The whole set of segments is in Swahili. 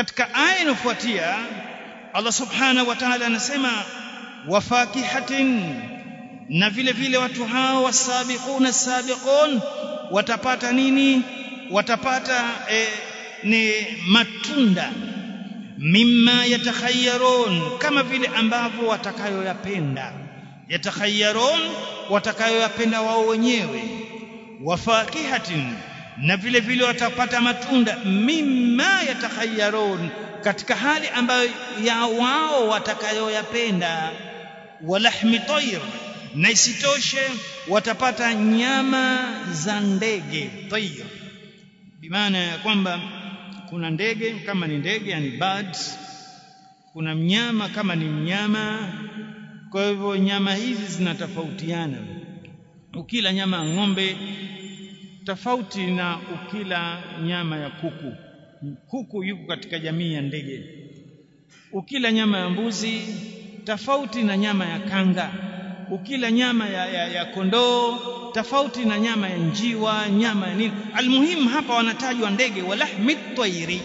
katika aya inofuatia Allah subhanahu wa ta'ala anasema wa fakihatin na vile vile watu hao wasabiquna sabiqun watapata nini? Watapata eh, ni matunda. Mimma yatakhayyarun kama vile ambavyo watakayoyapenda. Yatakhayyarun watakayoyapenda wao wenyewe. Wafakihatin na vile vile watapata matunda mimma yatakhayyarun katika hali ambayo ya wao watakayoyapenda. Walahmi tayr na isitoshe watapata nyama za ndege tayr. Bimaana ya kwamba kuna ndege kama ni ndege yani birds kuna mnyama kama ni mnyama. Kwa hivyo nyama hizi zinatofautiana. Ukila nyama ya ng'ombe tofauti na ukila nyama ya kuku. Kuku yuko katika jamii ya ndege. Ukila nyama ya mbuzi tofauti na nyama ya kanga. Ukila nyama ya, ya, ya kondoo tofauti na nyama ya njiwa nyama ya nini. Almuhimu hapa wanatajwa ndege walahmi twairi.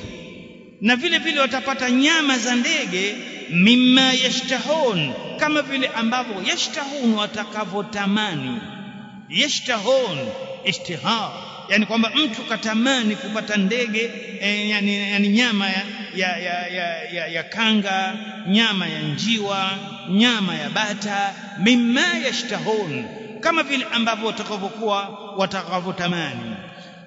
Na vile vile watapata nyama za ndege mimma yashtahun. Kama vile ambavyo yashtahun watakavotamani yashtahun ishtihar. Yani kwamba mtu katamani kupata ndege e, yani, yani nyama ya, ya, ya, ya, ya, ya kanga nyama ya njiwa nyama ya bata mimma yashtahun. Kama vile ambavyo watakavyokuwa watakavyotamani.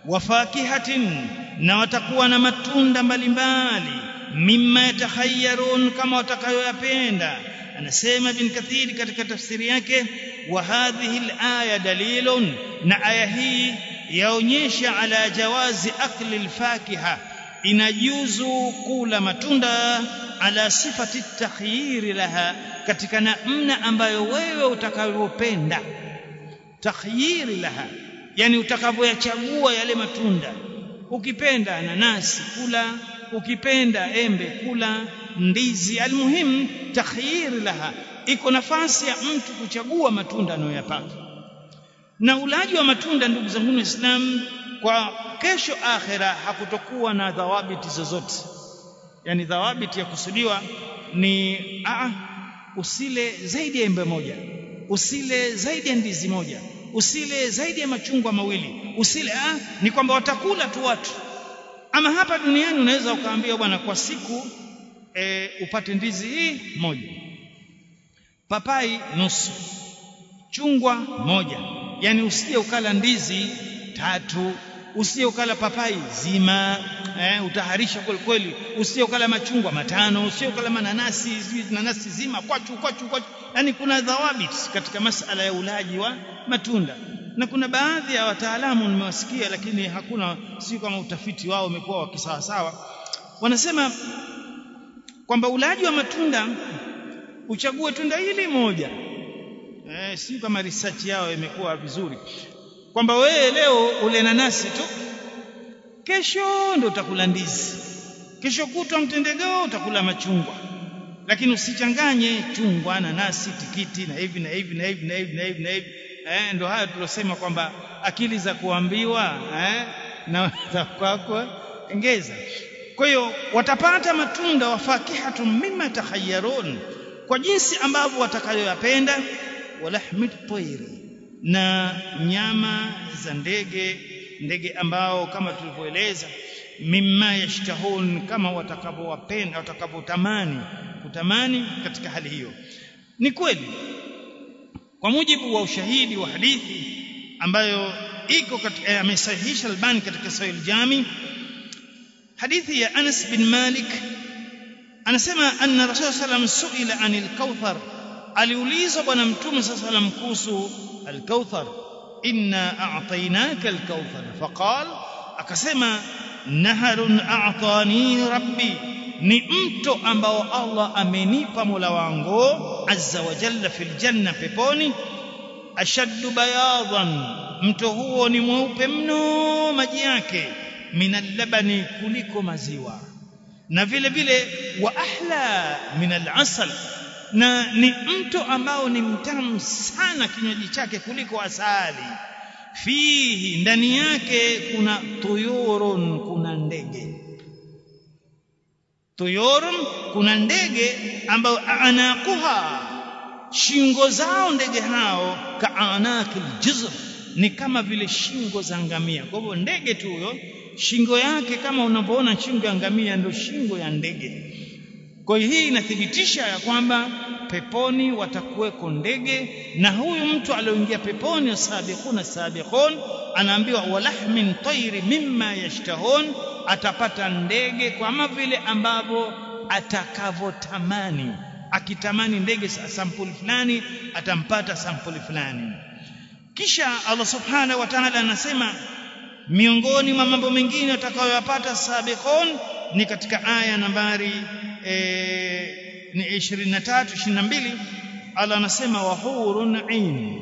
Wafakihatin na watakuwa na matunda mbalimbali. Mimma yatakhayarun kama watakayoyapenda anasema bin kathiri katika tafsiri yake wa hadhihi alaya dalilun na aya hii yaonyesha ala jawazi akli alfakiha inajuzu kula matunda ala sifati takhyiri laha katika namna ambayo wewe utakayopenda takhyiri laha yani utakavyoyachagua yale matunda. Ukipenda nanasi kula. Ukipenda embe kula ndizi almuhim takhyir laha. Iko nafasi ya mtu kuchagua matunda anayoyapata. Na ulaji wa matunda ndugu zangu waislamu kwa kesho akhera hakutokuwa na dhawabiti zozote. Yani dhawabiti ya kusudiwa ni a usile zaidi ya embe moja usile zaidi ya ndizi moja usile zaidi ya machungwa mawili usile a ni kwamba watakula tu watu. Ama hapa duniani unaweza ukaambia bwana kwa siku e, upate ndizi hii moja. Papai nusu. Chungwa moja. Yani usije ukala ndizi tatu. Usije ukala papai zima. Eh, utaharisha kweli kweli. Usije ukala machungwa matano. Usije ukala mananasi nanasi zima. Kwachu kwachu kwachu. Yani kuna dhawabit katika masala ya ulaji wa matunda. Na kuna baadhi ya wataalamu nimewasikia lakini hakuna si kama utafiti wao umekuwa wa kisawasawa. Wanasema kwamba ulaji wa matunda uchague tunda hili moja. Eh, si kama research yao imekuwa vizuri. Kwamba wewe leo ule nanasi tu kesho ndo utakula ndizi. Kesho kutwa mtendegeo utakula machungwa. Lakini usichanganye chungwa nanasi tikiti na hivi na hivi na hivi na hivi na hivi na hivi. Eh, ndo haya tulosema kwamba akili za kuambiwa eh, na za kwako ongeza kwa hiyo watapata matunda wa fakihatu mimma takhayyarun. Kwa jinsi ambavyo watakayoyapenda walahmi tayri na nyama za ndege ndege ambao kama tulivyoeleza mimma yashtahun kama watakavyowapenda watakavyotamani kutamani katika hali hiyo. Ni kweli kwa mujibu wa ushahidi wa hadithi ambayo iko katika amesahihisha Albani katika Sahih al-Jami حديث يا أنس بن مالك. أنا سمع أن رسول صلى الله عليه وسلم سئل عن الكوثر. أليوليز ونمتم صلى الله عليه وسلم كوسو الكوثر. إنا أعطيناك الكوثر. فقال أكسما نهر أعطاني ربي. نئمت أمبو الله أميني فمولا وانغو عز وجل في الجنة بيبوني أشد بياضا. متهو نموه بمنو مجياكي. Minal labani kuliko maziwa. Na vile vile wa ahla minalasal na ni mto ambao ni mtamu sana kinywaji chake kuliko asali. Fihi ndani yake kuna tuyurun kuna ndege. Tuyurun kuna ndege ambao anaquha. Shingo zao ndege hao kaanakil jizr ni kama vile shingo za ngamia. Kwa hivyo ndege tu huyo shingo yake kama unapoona shingo ya ngamia ndio shingo ya ndege. Kwa hiyo hii inathibitisha ya kwamba peponi watakuweko ndege na huyu mtu aliyoingia peponi sabiquna sabiqun anaambiwa walahmin tayri mimma yashtahun atapata ndege kama vile ambavyo atakavotamani akitamani ndege sampuli fulani atampata sampuli fulani. Kisha Allah subhanahu wa ta'ala anasema miongoni mwa mambo mengine utakayoyapata sabiqun ni katika aya nambari e, ni 23 22 Allah anasema wahurun ain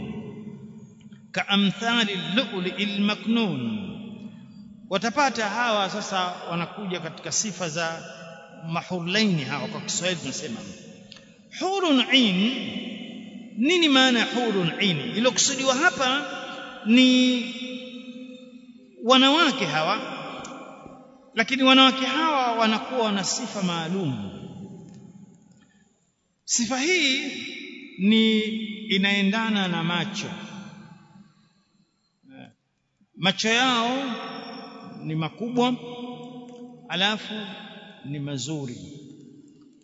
kaamthali al-lu'li'il maknun watapata hawa sasa wanakuja katika sifa za mahurlaini hawa kwa Kiswahili tunasema. Hurun ain nini maana hurun ain ilokusudiwa hapa ni wanawake hawa lakini wanawake hawa wanakuwa na sifa maalum. Sifa hii ni inaendana na macho. Macho yao ni makubwa alafu ni mazuri.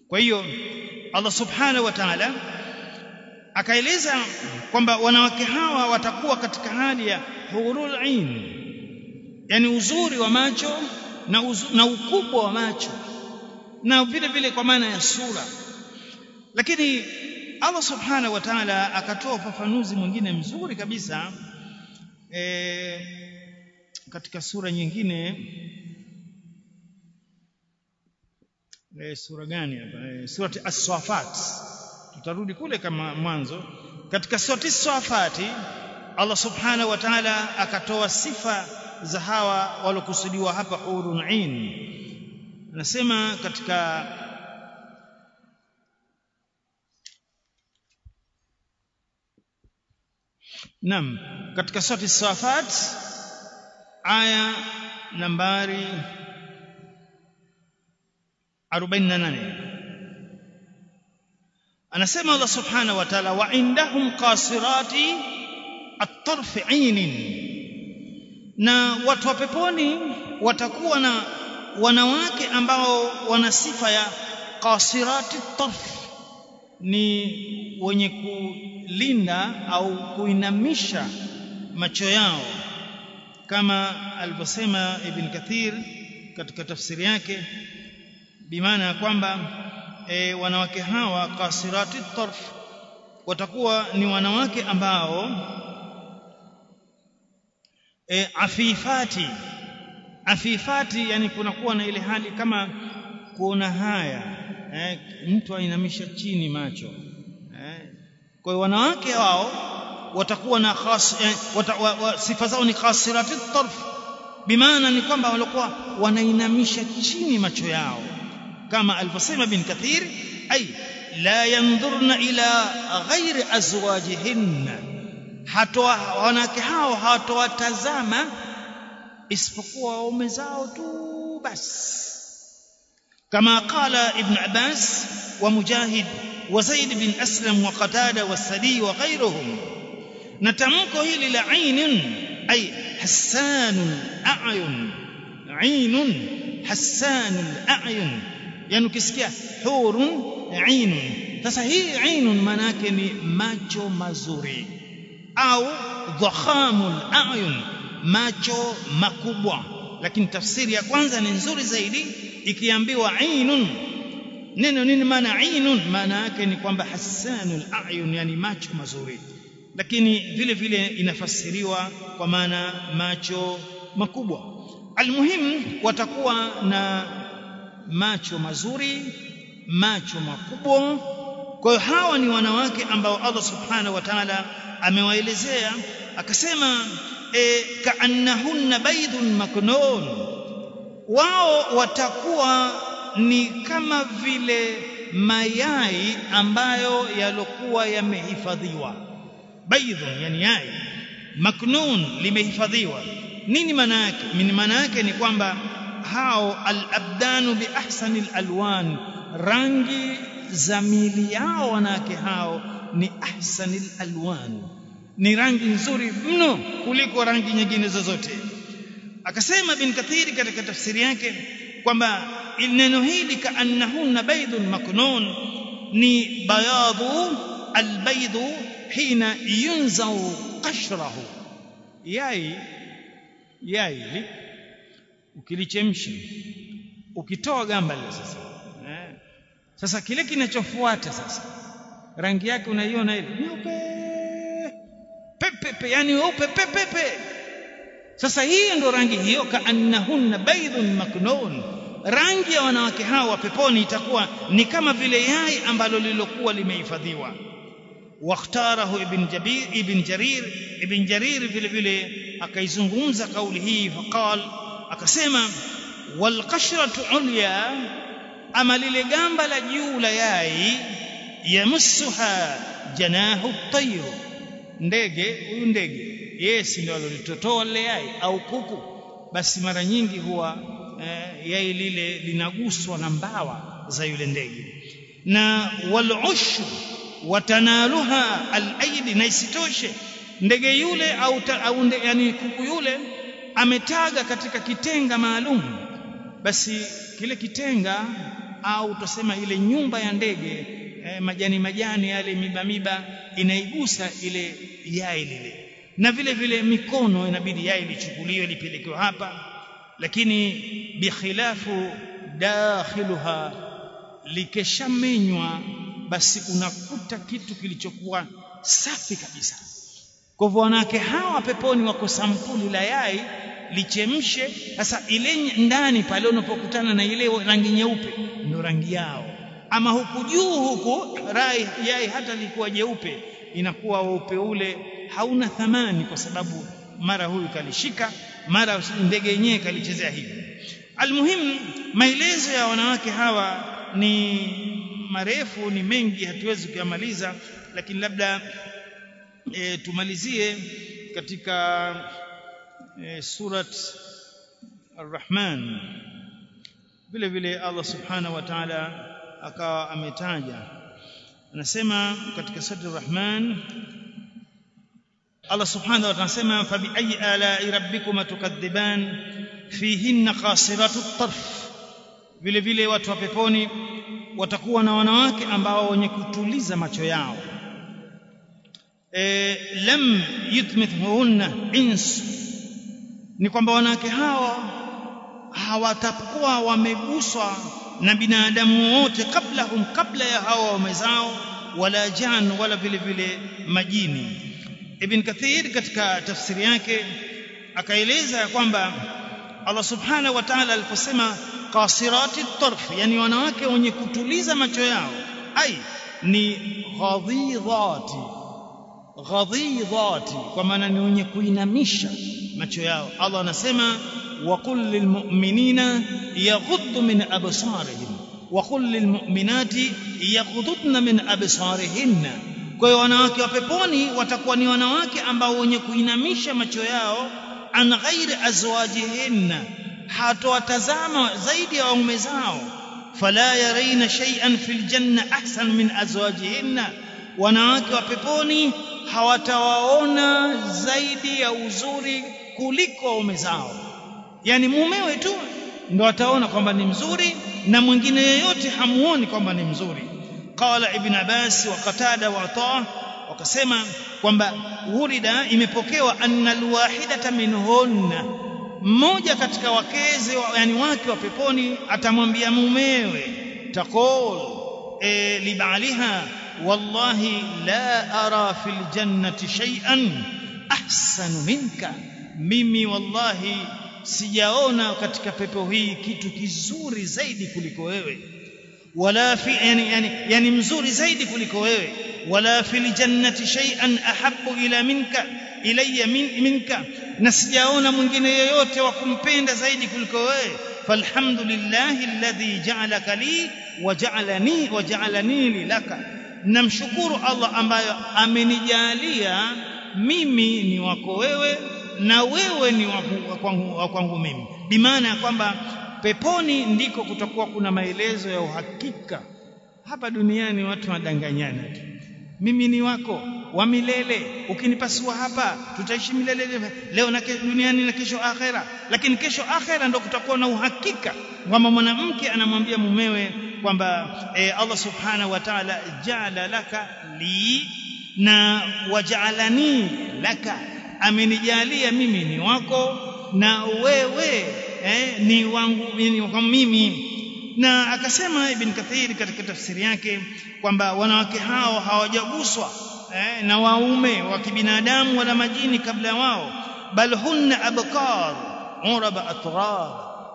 Kwa hiyo Allah subhanahu wa ta'ala akaeleza kwamba wanawake hawa watakuwa katika hali ya hurul ain yani uzuri wa macho na, uzu, na ukubwa wa macho na vile vile kwa maana ya sura. Lakini Allah subhanahu wa ta'ala akatoa ufafanuzi mwingine mzuri kabisa e, katika sura nyingine. E, sura gani hapa? E, surati as-safat. Tutarudi kule kama mwanzo. Katika surati as-safat Allah subhanahu wa ta'ala akatoa sifa za hawa walokusudiwa hapa hurun ain anasema katika Naam katika surati Safat aya nambari 48 anasema Allah subhanahu wa ta'ala wa indahum qasirati at-tarf 'ainin na watu wa peponi watakuwa na wanawake ambao wana sifa ya qasirati tarf. Ni wenye kulinda au kuinamisha macho yao. Kama alivyosema Ibn Kathir katika tafsiri yake bimaana ya kwamba e, wanawake hawa qasirati tarf watakuwa ni wanawake ambao e, afifati. Afifati yani kunakuwa na ile hali kama kuona haya. Eh, mtu ainamisha chini macho. Eh. kwa hiyo wanawake wao watakuwa na khas eh, wata, wa, wa, sifa zao ni khasirati tarf. Bimaana ni kwamba walikuwa wanainamisha chini macho yao. Kama alivyosema bin kathir ay la yandhurna ila ghairi azwajihinna hatoa wanawake hao hawatowatazama isipokuwa waume zao tu basi. كما قال ابن عباس ومجاهد وزيد بن أسلم وقتادة والسدي وغيرهم نتمكه للعين أي حسان الأعين عين حسان الأعين يعني كسكيا حور عين maana yake ni macho mazuri. Au dhakhamul ayun macho makubwa. Lakini tafsiri ya kwanza ni nzuri zaidi ikiambiwa ainun. Neno nini maana ainun? Maana yake ni kwamba hasanul ayun yani macho mazuri. Lakini vile vile inafasiriwa kwa maana macho makubwa. Almuhimu watakuwa na macho mazuri macho makubwa kwa hiyo hawa ni wanawake ambao Allah subhanahu wa ta'ala amewaelezea akasema e, kaannahunna baydun maknun. Wao watakuwa ni kama vile mayai ambayo yalokuwa yamehifadhiwa. Baydun yani yai. Maknun limehifadhiwa. Nini maana yake? Maana yake ni kwamba hao al-abdanu bi ahsani al-alwan rangi za mili yao wanawake hao ni ahsanil al-alwan ni rangi nzuri mno kuliko rangi nyingine zozote. Akasema bin kathiri katika tafsiri yake kwamba neno hili kaannahunna baydun maknun ni bayadhu albaydu hina yunzau qashrahu. Yai yai ukilichemsha ukitoa gamba lile sasa. Sasa kile kinachofuata sasa rangi yake unaiona ile nyeupe. Pepepe yani weupe pepepe sasa hii ndo rangi hiyo kaannahunna baidhun maknun. Rangi ya wanawake hao wa peponi itakuwa ni kama vile yai ambalo lilokuwa limehifadhiwa. Wakhtarahu ibn jabir ibn jarir ibn jarir vile vile akaizungumza kauli hii faqal akasema walqashratu ulya ama lile gamba la juu la yai yamassuha janahu at-tayr. Ndege huyu ndege yes ndio alilitotoa lile yai au kuku? Basi mara nyingi huwa eh, yai lile linaguswa na mbawa za yule ndege. Na walushu watanaluha alaidi na isitoshe ndege yule au, ta, au nde, yani kuku yule ametaga katika kitenga maalum. Basi kile kitenga au tusema ile nyumba ya ndege eh, majani majani yale miba miba inaigusa ile yai lile. Na vile vile mikono inabidi yai lichukuliwe lipelekewe hapa. Lakini bikhilafu dakhiluha likeshamenywa basi unakuta kitu kilichokuwa safi kabisa. Kwa hivyo wanawake hawa peponi wako sampuli la yai lichemshe. Sasa ile ndani pale unapokutana na ile rangi nyeupe ndio rangi yao. Ama huku juu huku rai yai hata likuwa jeupe inakuwa weupe ule hauna thamani kwa sababu mara huyu kalishika mara ndege yenyewe kalichezea hivi. Almuhimu maelezo ya wanawake hawa ni marefu ni mengi hatuwezi kuyamaliza lakini labda e, tumalizie katika e, surat ar-rahman. Vile vile Allah subhanahu wa ta'ala akawa ametaja. Anasema katika surat ar-rahman Allah subhanahu wa ta'ala anasema fa bi ayi ala'i rabbikuma tukadhiban fihinna qasiratu at-tarf. Vile vile watu wa peponi watakuwa na wanawake ambao wenye kutuliza macho yao. E, lam yutmithunna ins ni kwamba wanawake hawa hawatakuwa wameguswa na binadamu wote kablahum kabla ya hawa wamezao wala jan wala vile vile majini. Ibn kathir katika tafsiri yake akaeleza ya kwamba Allah subhanahu wa ta'ala aliposema qasirati tarf yani wanawake wenye kutuliza macho yao ai ni ghadhidhati ghadhidhati kwa maana ni wenye kuinamisha macho yao Allah anasema lilmu'minina yaghuddu min absarihim wa qul lilmu'minati yaghuddna min absarihinna kwa hiyo wanawake wa peponi watakuwa ni wanawake ambao wenye kuinamisha macho yao an ghairi azwajihinna hatowatazama zaidi ya waume zao fala yaraina shay'an fil janna ahsan min azwajihinna wanawake wa peponi hawatawaona zaidi ya uzuri kuliko waume zao. Yani mumewe tu ndo ataona kwamba ni mzuri na mwingine yeyote hamuoni kwamba ni mzuri. Qala ibn abbas wa qatada wa ata wakasema kwamba urida imepokewa anna alwahidata minhunna. Mmoja katika wakeze wa, yani wake wa peponi atamwambia mumewe taqul e, libaliha wallahi la ara fil jannati shay'an ahsanu minka. Mimi wallahi sijaona katika pepo hii kitu kizuri zaidi kuliko wewe. Wala fi yani, yani, yani mzuri zaidi kuliko wewe. Wala fil jannati shay'an ahabbu ila minka ilayya min, minka. Na sijaona mwingine yeyote wa kumpenda zaidi kuliko wewe. Falhamdulillahi alladhi ja'alaka li wa ja'alani wa ja'alani laka namshukuru Allah ambayo amenijalia mimi ni wako wewe na wewe ni wangu kwangu, wa kwangu mimi bimaana ya kwamba peponi ndiko kutakuwa kuna maelezo ya uhakika. Hapa duniani watu wadanganyana tu. Mimi ni wako wa milele. Ukinipasua hapa tutaishi milele leo na duniani na kesho akhera. Lakini kesho akhera ndio kutakuwa na uhakika kwamba mwanamke anamwambia mumewe kwamba e, Allah subhanahu wa ta'ala jaala laka li na wajaalani laka. Amenijalia mimi ni wako na wewe eh, ni wangu ni kwa mimi. Na akasema ibn kathir katika tafsiri yake kwamba wanawake hao hawajaguswa eh, na waume wa kibinadamu wala majini kabla wao. Bal hunna abqar uraba atrar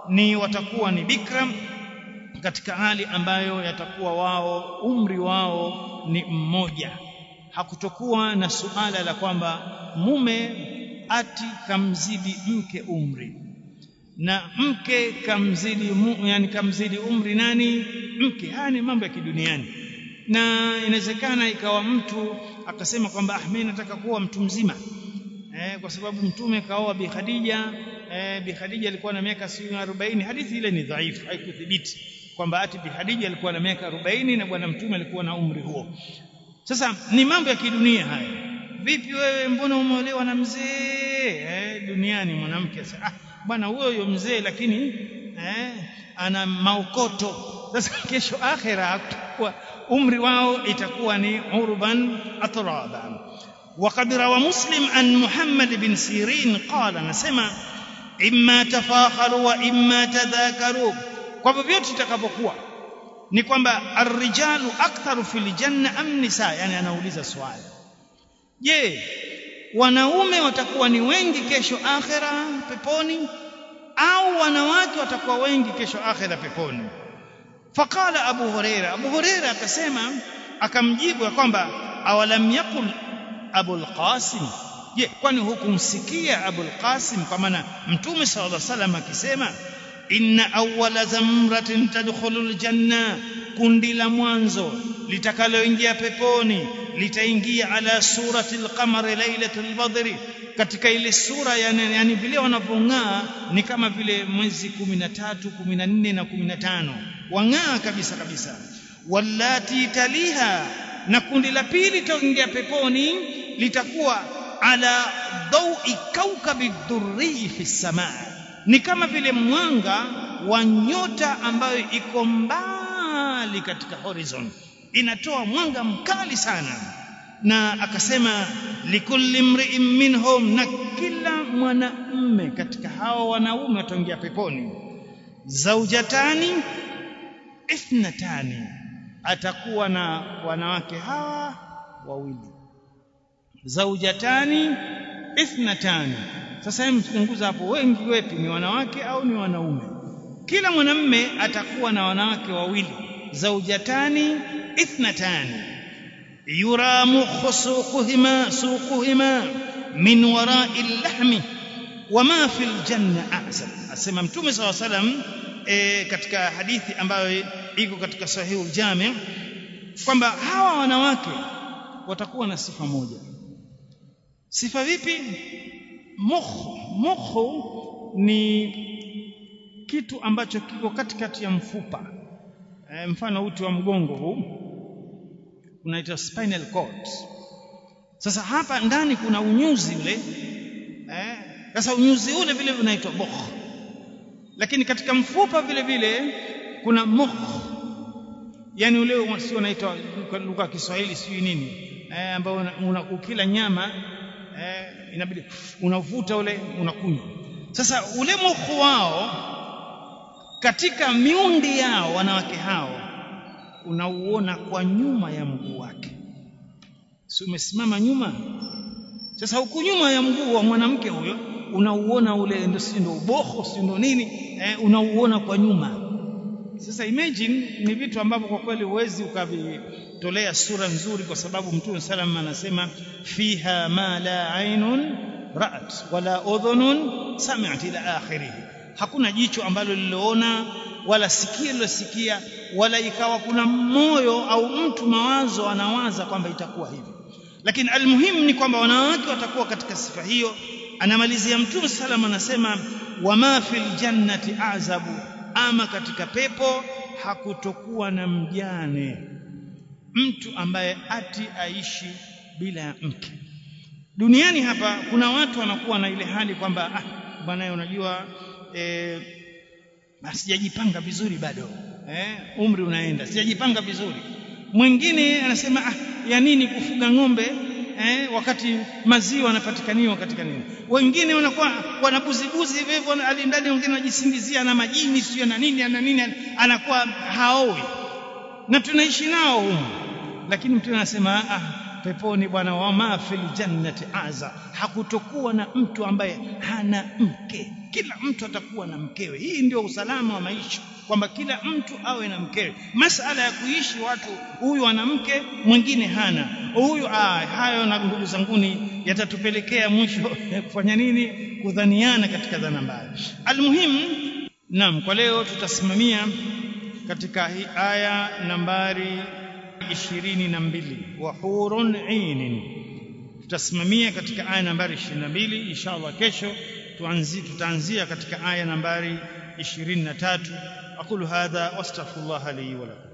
ni watakuwa ni bikram katika hali ambayo yatakuwa wao umri wao ni mmoja. Hakutokuwa na suala la kwamba mume ati kamzidi mke umri. Na mke kamzidi yani kamzidi umri nani? Mke. Haya ni mambo ya kiduniani na inawezekana ikawa mtu akasema kwamba ah mimi nataka kuwa mtu mzima. Eh, kwa sababu mtume kaoa bi Khadija eh, bi Khadija alikuwa na miaka 40 hadithi ile ni dhaifu haikuthibiti kwamba ati bi Khadija alikuwa na miaka 40 na bwana mtume alikuwa na umri huo. Sasa ni mambo ya kidunia haya. Vipi wewe mbona umeolewa na mzee? Eh, duniani mwanamke sasa ah bwana huyo mzee lakini eh, ana maokoto. Sasa kesho akhera umri wao itakuwa ni urban atraba وقد روى مسلم عن محمد بن سيرين قال نسمع إما تفاخروا وإما تذاكروا kwa vyovyote itakapokuwa ni kwamba arrijalu aktharu fil janna am nisa yani anauliza swali je wanaume watakuwa ni wengi kesho akhira peponi au wanawake watakuwa wengi kesho akhira peponi Faqala abu huraira abu huraira akasema akamjibu ya kwamba awalam yakul abul qasim? Je kwani hukumsikia abul qasim? Kwa maana mtume sallallahu alaihi wasallam akisema inna awwala zamratin tadkhulul janna kundi la mwanzo litakaloingia peponi litaingia ala surati alqamari lailatul badri katika ile sura yani, yani vile wanapong'aa ni kama vile mwezi 13 14 na 15 wang'aa kabisa kabisa. Wallati taliha. Na kundi la pili litaingia peponi litakuwa ala dawi kaukabi dhurri fi samaa ni kama vile mwanga wa nyota ambayo iko mbali katika horizon. Inatoa mwanga mkali sana. Na akasema likulli mri'in minhum na kila mwanaume katika hao wanaume wataingia peponi. Zaujatani ithnatani atakuwa na wanawake hawa wawili zaujatani ithnatani sasa hebu tupunguza hapo wengi wepi ni wanawake au ni wanaume kila mwanamme atakuwa na wanawake wawili zaujatani ithnatani yura mukhu suquhima suquhima min wara'i lahmi wama fil janna a'zam asema mtume saw salam e, katika hadithi ambayo iko katika sahihu jami kwamba hawa wanawake watakuwa na sifa moja. Sifa vipi? Mukhu mukhu ni kitu ambacho kiko katikati ya mfupa. E, mfano uti wa mgongo huu unaitwa spinal cord. Sasa hapa ndani kuna unyuzi ule. Eh sasa unyuzi ule vile unaitwa mukh lakini katika mfupa vile vile kuna mukh. Yani ule sio unaitwa lugha ya Kiswahili sio nini. Eh ambao una, una, ukila nyama eh inabidi unavuta ule unakunywa. Sasa ule mukh wao katika miundi yao wanawake hao unauona kwa nyuma ya mguu wake. Si umesimama nyuma? Sasa huku nyuma ya mguu wa mwanamke huyo unauona ule ndio si ndio uboho si ndio nini eh, unauona kwa nyuma. Sasa imagine ni vitu ambavyo kwa kweli huwezi ukavitolea sura nzuri kwa sababu mtume sallam anasema fiha ma la ainun ra'at wala udhunun sami'at ila akhirih. Hakuna jicho ambalo liloona wala sikio lilosikia wala ikawa kuna moyo au mtu mawazo anawaza kwamba itakuwa hivi. Lakini almuhimu ni kwamba wanawake watakuwa katika sifa hiyo anamalizia mtume salam anasema wama fil jannati azabu. Ama katika pepo hakutokuwa na mjane mtu ambaye ati aishi bila ya mke. Duniani hapa kuna watu wanakuwa na ile hali kwamba ah bwana unajua eh, sijajipanga vizuri bado eh, umri unaenda sijajipanga vizuri. Mwingine anasema ah, ya nini kufuga ng'ombe eh, wakati maziwa yanapatikaniwa katika nini? Wengine wanakuwa wanabuzibuzi hivyo hivyo alindani wengine wanajisingizia na majini sio na nini na nini anakuwa haoi. Na tunaishi nao humu. Lakini mtu anasema ah peponi bwana wama fil jannati aza. Hakutokuwa na mtu ambaye hana mke. Kila mtu atakuwa na mkewe. Hii ndio usalama wa maisha kwamba kila mtu awe na mkewe. Masala ya kuishi watu huyu ana mke mwingine hana. Huyu ah, hayo na ndugu zanguni yatatupelekea mwisho kufanya nini? Kudhaniana katika dhana mbaya. Almuhimu naam kwa leo tutasimamia katika hii aya nambari ishirini na mbili. Wa hurun ainin tutasimamia katika aya nambari 22 inshallah kesho tuanzi tutaanzia katika aya nambari 23 aqulu hadha wastaghfirullah li wa lakum